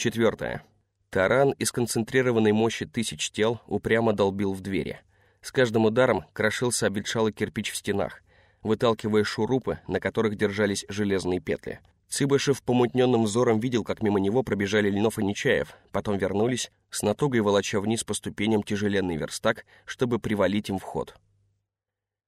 Четвертое. Таран из концентрированной мощи тысяч тел упрямо долбил в двери. С каждым ударом крошился обветшалый кирпич в стенах, выталкивая шурупы, на которых держались железные петли. Цыбышев помутненным взором видел, как мимо него пробежали Ленов и Нечаев, потом вернулись, с натугой волоча вниз по ступеням тяжеленный верстак, чтобы привалить им вход.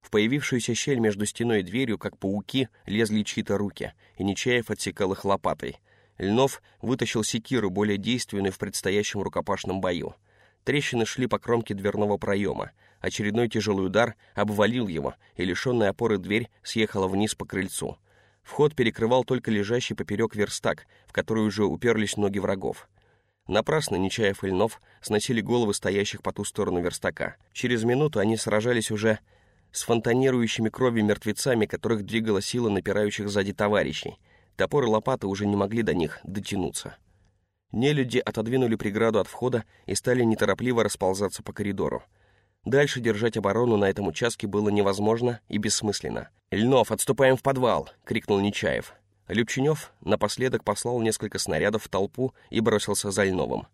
В появившуюся щель между стеной и дверью, как пауки, лезли чьи-то руки, и Нечаев отсекал их лопатой. Льнов вытащил секиру, более действенную в предстоящем рукопашном бою. Трещины шли по кромке дверного проема. Очередной тяжелый удар обвалил его, и лишенная опоры дверь съехала вниз по крыльцу. Вход перекрывал только лежащий поперек верстак, в который уже уперлись ноги врагов. Напрасно Нечаев и Льнов сносили головы стоящих по ту сторону верстака. Через минуту они сражались уже с фонтанирующими кровью мертвецами, которых двигала сила напирающих сзади товарищей. Топор и лопаты уже не могли до них дотянуться. Нелюди отодвинули преграду от входа и стали неторопливо расползаться по коридору. Дальше держать оборону на этом участке было невозможно и бессмысленно. «Льнов, отступаем в подвал!» — крикнул Нечаев. Любченев напоследок послал несколько снарядов в толпу и бросился за Льновым.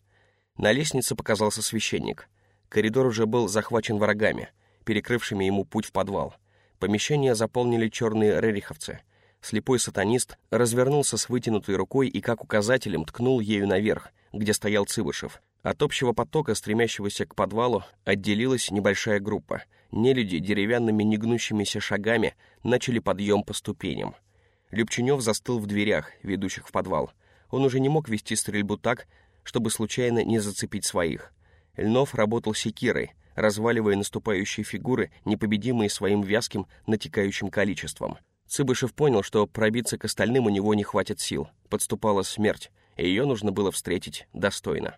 На лестнице показался священник. Коридор уже был захвачен врагами, перекрывшими ему путь в подвал. Помещение заполнили черные рериховцы. Слепой сатанист развернулся с вытянутой рукой и как указателем ткнул ею наверх, где стоял Цыбышев. От общего потока, стремящегося к подвалу, отделилась небольшая группа. Нелюди деревянными негнущимися шагами начали подъем по ступеням. Любченев застыл в дверях, ведущих в подвал. Он уже не мог вести стрельбу так, чтобы случайно не зацепить своих. Льнов работал секирой, разваливая наступающие фигуры, непобедимые своим вязким, натекающим количеством. Цыбышев понял, что пробиться к остальным у него не хватит сил. Подступала смерть, и ее нужно было встретить достойно.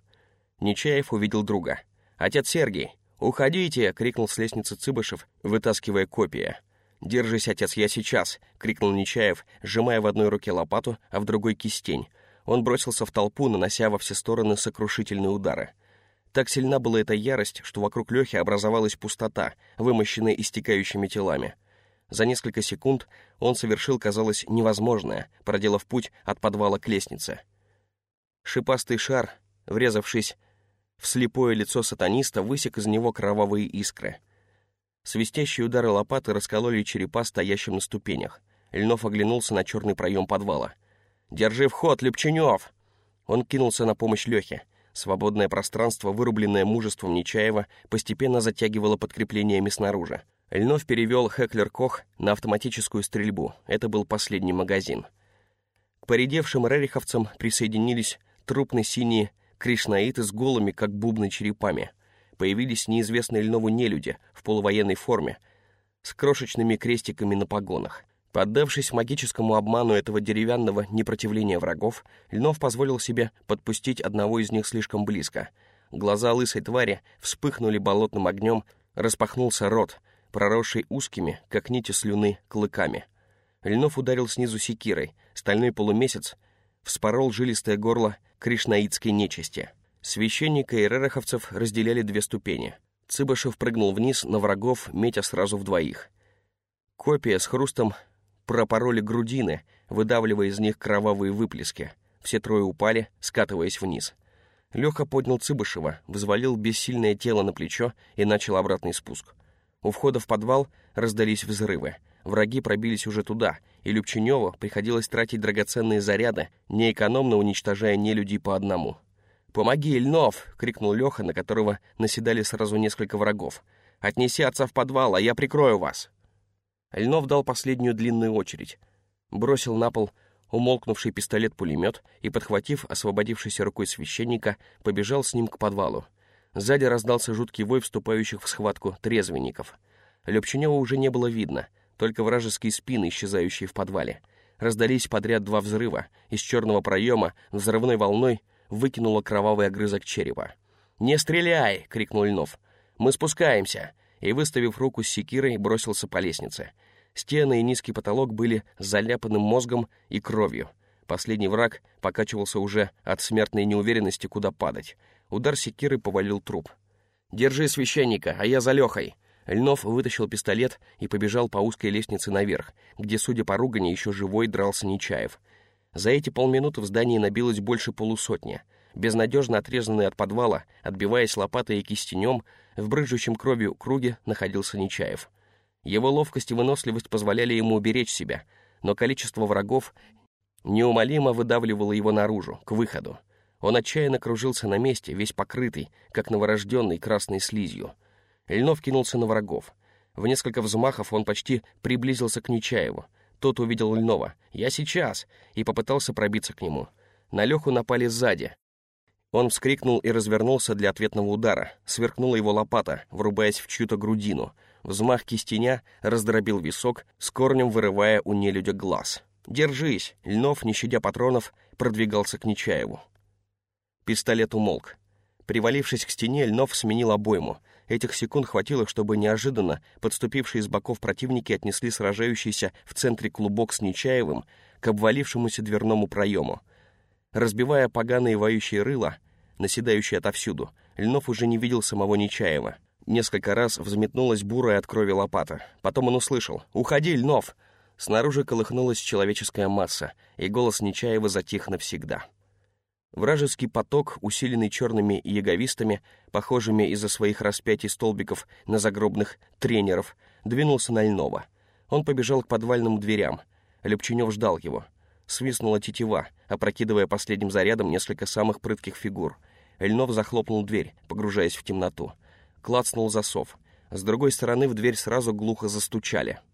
Нечаев увидел друга. «Отец Сергий! Уходите!» — крикнул с лестницы Цыбышев, вытаскивая копия. «Держись, отец, я сейчас!» — крикнул Нечаев, сжимая в одной руке лопату, а в другой кистень. Он бросился в толпу, нанося во все стороны сокрушительные удары. Так сильна была эта ярость, что вокруг Лехи образовалась пустота, вымощенная истекающими телами. За несколько секунд он совершил, казалось, невозможное, проделав путь от подвала к лестнице. Шипастый шар, врезавшись в слепое лицо сатаниста, высек из него кровавые искры. Свистящие удары лопаты раскололи черепа, стоящим на ступенях. Льнов оглянулся на черный проем подвала. «Держи вход, Любченев!» Он кинулся на помощь Лехе. Свободное пространство, вырубленное мужеством Нечаева, постепенно затягивало подкреплениями снаружи. Льнов перевел Хеклер Кох на автоматическую стрельбу. Это был последний магазин. К поредевшим рериховцам присоединились трупные синие кришнаиты с голыми, как бубны, черепами. Появились неизвестные Льнову нелюди в полувоенной форме, с крошечными крестиками на погонах. Поддавшись магическому обману этого деревянного непротивления врагов, Льнов позволил себе подпустить одного из них слишком близко. Глаза лысой твари вспыхнули болотным огнем, распахнулся рот — проросший узкими, как нити слюны, клыками. Льнов ударил снизу секирой, стальной полумесяц вспорол жилистое горло кришнаитской нечисти. Священника и рераховцев разделяли две ступени. Цыбашев прыгнул вниз на врагов, метя сразу в двоих. Копия с хрустом пропороли грудины, выдавливая из них кровавые выплески. Все трое упали, скатываясь вниз. Леха поднял Цыбышева, взвалил бессильное тело на плечо и начал обратный спуск. У входа в подвал раздались взрывы. Враги пробились уже туда, и Любченеву приходилось тратить драгоценные заряды, неэкономно уничтожая нелюдей по одному. «Помоги, Ильнов!» — крикнул Леха, на которого наседали сразу несколько врагов. «Отнеси отца в подвал, а я прикрою вас!» Льнов дал последнюю длинную очередь. Бросил на пол умолкнувший пистолет-пулемет и, подхватив освободившейся рукой священника, побежал с ним к подвалу. Сзади раздался жуткий вой вступающих в схватку трезвенников. Любченева уже не было видно, только вражеские спины, исчезающие в подвале. Раздались подряд два взрыва. Из черного проема взрывной волной выкинуло кровавый огрызок черепа. «Не стреляй!» — крикнул Льнов. «Мы спускаемся!» И, выставив руку с секирой, бросился по лестнице. Стены и низкий потолок были заляпанным мозгом и кровью. Последний враг покачивался уже от смертной неуверенности, куда падать. Удар секиры повалил труп. «Держи священника, а я за Лехой!» Льнов вытащил пистолет и побежал по узкой лестнице наверх, где, судя по ругани, еще живой дрался Нечаев. За эти полминуты в здании набилось больше полусотни. безнадежно отрезанный от подвала, отбиваясь лопатой и кистенем, в брыжущем кровью круге находился Нечаев. Его ловкость и выносливость позволяли ему уберечь себя, но количество врагов неумолимо выдавливало его наружу, к выходу. Он отчаянно кружился на месте, весь покрытый, как новорожденный красной слизью. Льнов кинулся на врагов. В несколько взмахов он почти приблизился к Нечаеву. Тот увидел Льнова. «Я сейчас!» и попытался пробиться к нему. На Леху напали сзади. Он вскрикнул и развернулся для ответного удара. Сверкнула его лопата, врубаясь в чью-то грудину. Взмах кистеня раздробил висок, с корнем вырывая у нелюдя глаз. «Держись!» Льнов, не щадя патронов, продвигался к Нечаеву. Пистолет умолк. Привалившись к стене, Льнов сменил обойму. Этих секунд хватило, чтобы неожиданно подступившие с боков противники отнесли сражающийся в центре клубок с Нечаевым к обвалившемуся дверному проему. Разбивая поганые воющие рыла, наседающие отовсюду, Льнов уже не видел самого Нечаева. Несколько раз взметнулась бурая от крови лопата. Потом он услышал «Уходи, Льнов!» Снаружи колыхнулась человеческая масса, и голос Нечаева затих навсегда. Вражеский поток, усиленный черными яговистами, похожими из-за своих распятий столбиков на загробных тренеров, двинулся на Льнова. Он побежал к подвальным дверям. Лепченев ждал его. Свистнула тетива, опрокидывая последним зарядом несколько самых прытких фигур. Льнов захлопнул дверь, погружаясь в темноту. Клацнул засов. С другой стороны в дверь сразу глухо застучали —